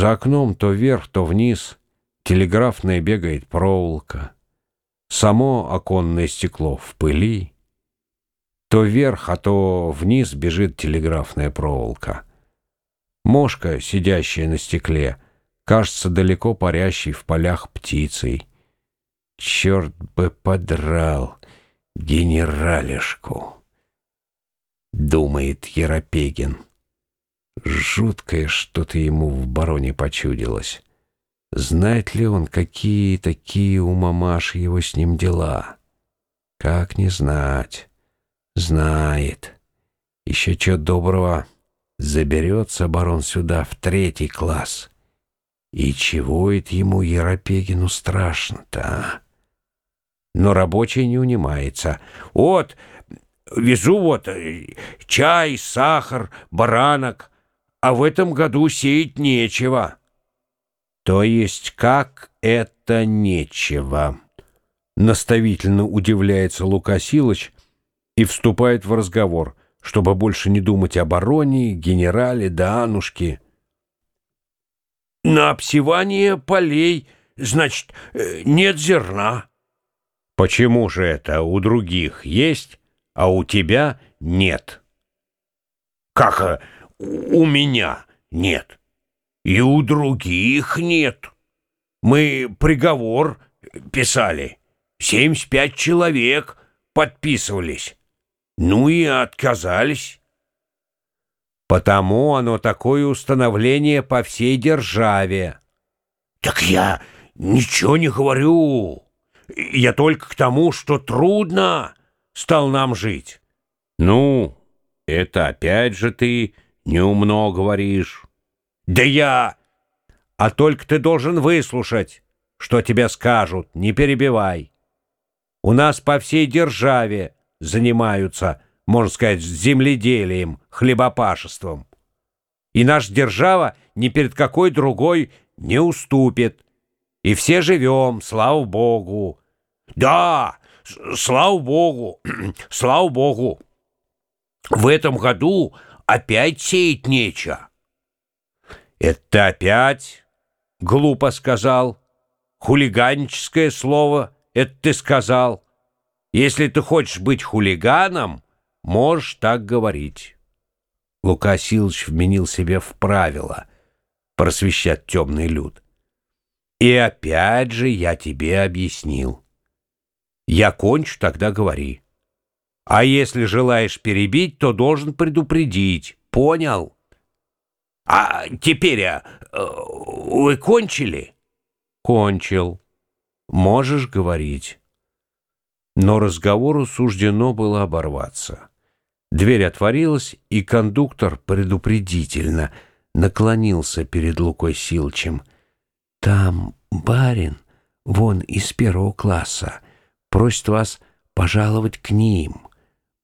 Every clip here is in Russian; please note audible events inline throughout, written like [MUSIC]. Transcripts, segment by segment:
За окном то вверх, то вниз телеграфная бегает проволока. Само оконное стекло в пыли. То вверх, а то вниз бежит телеграфная проволока. Мошка, сидящая на стекле, кажется далеко парящей в полях птицей. Черт бы подрал генералишку, думает Еропегин. Жуткое что-то ему в бароне почудилось. Знает ли он, какие такие у мамаши его с ним дела? Как не знать? Знает. Еще что доброго, заберется барон сюда в третий класс. И чего это ему, Еропегину, страшно-то, а? Но рабочий не унимается. Вот, везу вот э, чай, сахар, баранок, а в этом году сеять нечего. То есть как это нечего? Наставительно удивляется Лука Силыч и вступает в разговор, чтобы больше не думать о бароне, генерале да Анушке. На обсевание полей, значит, э, нет зерна. Почему же это у других есть, а у тебя нет? Как э, у меня нет? И у других нет. Мы приговор писали. Семьдесят пять человек подписывались. Ну и отказались. Потому оно такое установление по всей державе. Так я ничего не говорю. Я только к тому, что трудно стал нам жить. Ну, это опять же ты неумно говоришь. Да я... А только ты должен выслушать, что тебе скажут, не перебивай. У нас по всей державе занимаются, можно сказать, земледелием, хлебопашеством. И наша держава ни перед какой другой не уступит. И все живем, слава Богу. Да, слава Богу, [CLEARS THROAT] слава Богу. В этом году опять сеять нечего. «Это опять?» — глупо сказал. «Хулиганческое слово, это ты сказал. Если ты хочешь быть хулиганом, можешь так говорить». Лука Силыч вменил себе в правило просвещать темный люд. «И опять же я тебе объяснил. Я кончу, тогда говори. А если желаешь перебить, то должен предупредить. Понял?» А теперь а, вы кончили? Кончил. Можешь говорить. Но разговору суждено было оборваться. Дверь отворилась, и кондуктор предупредительно наклонился перед Лукой Силчем. «Там барин, вон из первого класса, просит вас пожаловать к ним,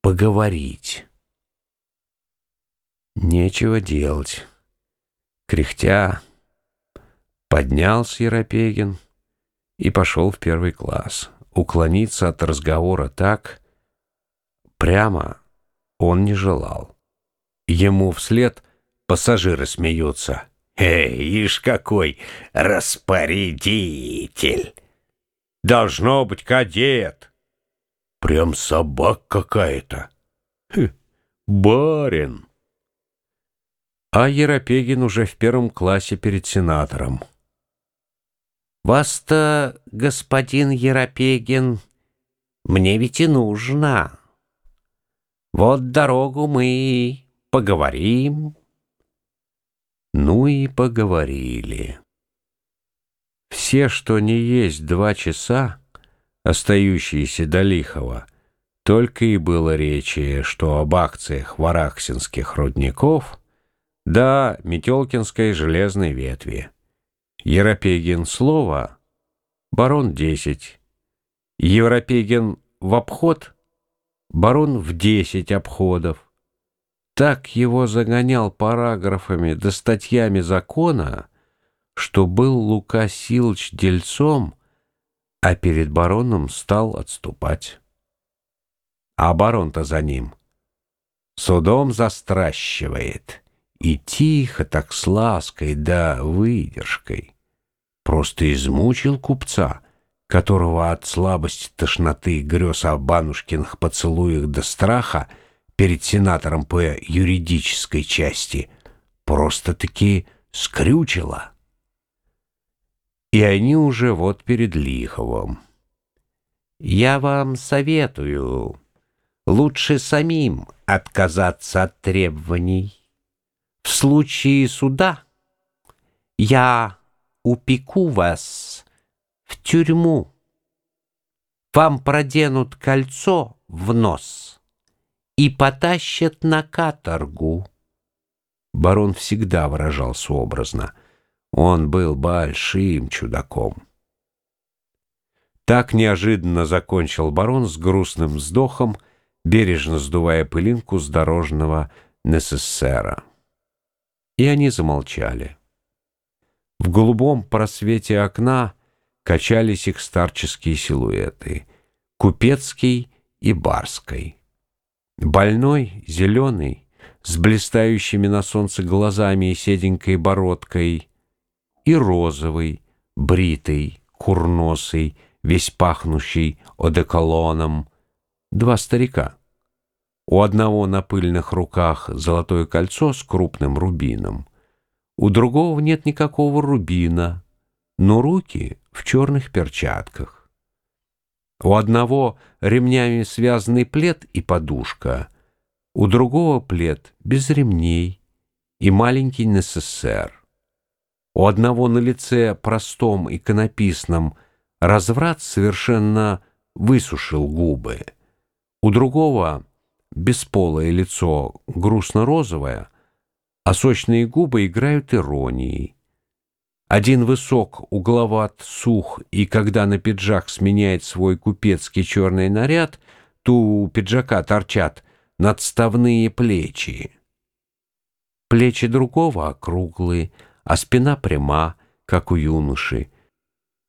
поговорить». Нечего делать. Кряхтя, поднялся Еропегин и пошел в первый класс. Уклониться от разговора так прямо он не желал. Ему вслед пассажиры смеются. «Эй, ишь какой распорядитель! Должно быть кадет! Прям собак какая-то! Барин!» а Еропегин уже в первом классе перед сенатором. «Вас-то, господин Еропегин, мне ведь и нужно. Вот дорогу мы поговорим». Ну и поговорили. Все, что не есть два часа, остающиеся до Лихова, только и было речи, что об акциях вараксинских рудников — да, Метелкинской железной ветви. Еропегин слово, барон десять. Европегин в обход, барон в десять обходов. Так его загонял параграфами да статьями закона, что был Лука Силыч дельцом, а перед бароном стал отступать. А барон-то за ним судом застращивает — и тихо, так с лаской да выдержкой. Просто измучил купца, которого от слабости, тошноты, грез о банушкиных поцелуях до страха перед сенатором по юридической части просто-таки скрючило. И они уже вот перед Лиховым. «Я вам советую лучше самим отказаться от требований. В случае суда я упеку вас в тюрьму. Вам проденут кольцо в нос и потащат на каторгу. Барон всегда выражался образно. Он был большим чудаком. Так неожиданно закончил барон с грустным вздохом, бережно сдувая пылинку с дорожного Несессера. И они замолчали. В голубом просвете окна качались их старческие силуэты — Купецкий и Барской. Больной, зеленый, с блистающими на солнце глазами и седенькой бородкой, и розовый, бритый, курносый, весь пахнущий одеколоном — два старика. У одного на пыльных руках золотое кольцо с крупным рубином, у другого нет никакого рубина, но руки в черных перчатках. У одного ремнями связанный плед и подушка, у другого плед без ремней и маленький НССР. У одного на лице простом иконописном разврат совершенно высушил губы. У другого бесполое лицо грустно-розовое, а сочные губы играют иронией. Один высок, угловат, сух, и когда на пиджак сменяет свой купецкий черный наряд, то у пиджака торчат надставные плечи. Плечи другого округлые, а спина пряма, как у юноши.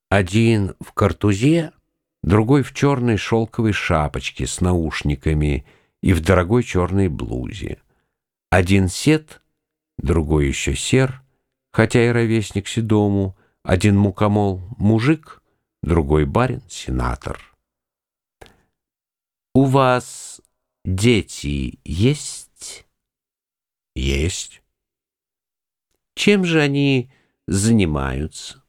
Один в картузе, другой в черной шелковой шапочке с наушниками и в дорогой черной блузе. Один сед, другой еще сер, хотя и ровесник седому, один мукомол — мужик, другой барин — сенатор. «У вас дети есть?» «Есть». «Чем же они занимаются?»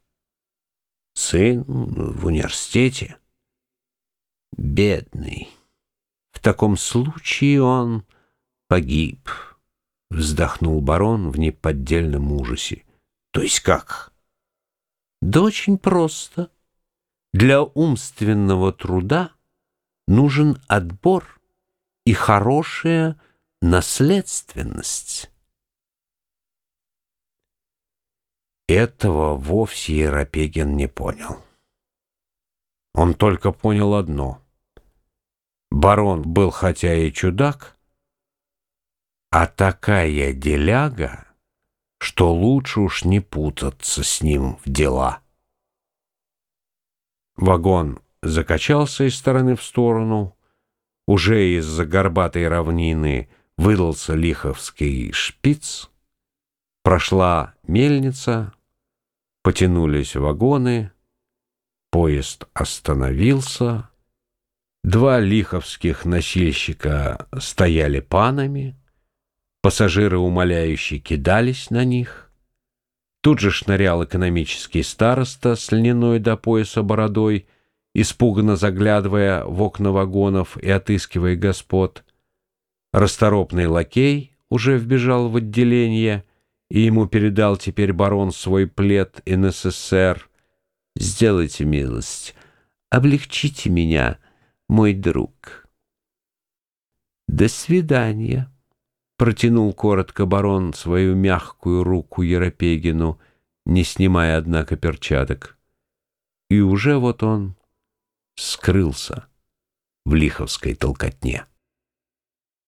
«Сын в университете». Бедный. В таком случае он погиб, вздохнул барон в неподдельном ужасе. То есть как? Да очень просто. Для умственного труда нужен отбор и хорошая наследственность. Этого вовсе Еропегин не понял. Он только понял одно. Барон был хотя и чудак, а такая деляга, что лучше уж не путаться с ним в дела. Вагон закачался из стороны в сторону, уже из-за горбатой равнины выдался лиховский шпиц, прошла мельница, потянулись вагоны — Поезд остановился. Два лиховских носильщика стояли панами. Пассажиры умоляющие кидались на них. Тут же шнырял экономический староста с льняной до пояса бородой, испуганно заглядывая в окна вагонов и отыскивая господ. Расторопный лакей уже вбежал в отделение, и ему передал теперь барон свой плед НССР, Сделайте милость, облегчите меня, мой друг. До свидания, протянул коротко барон свою мягкую руку Еропегину, не снимая, однако, перчаток. И уже вот он скрылся в лиховской толкотне.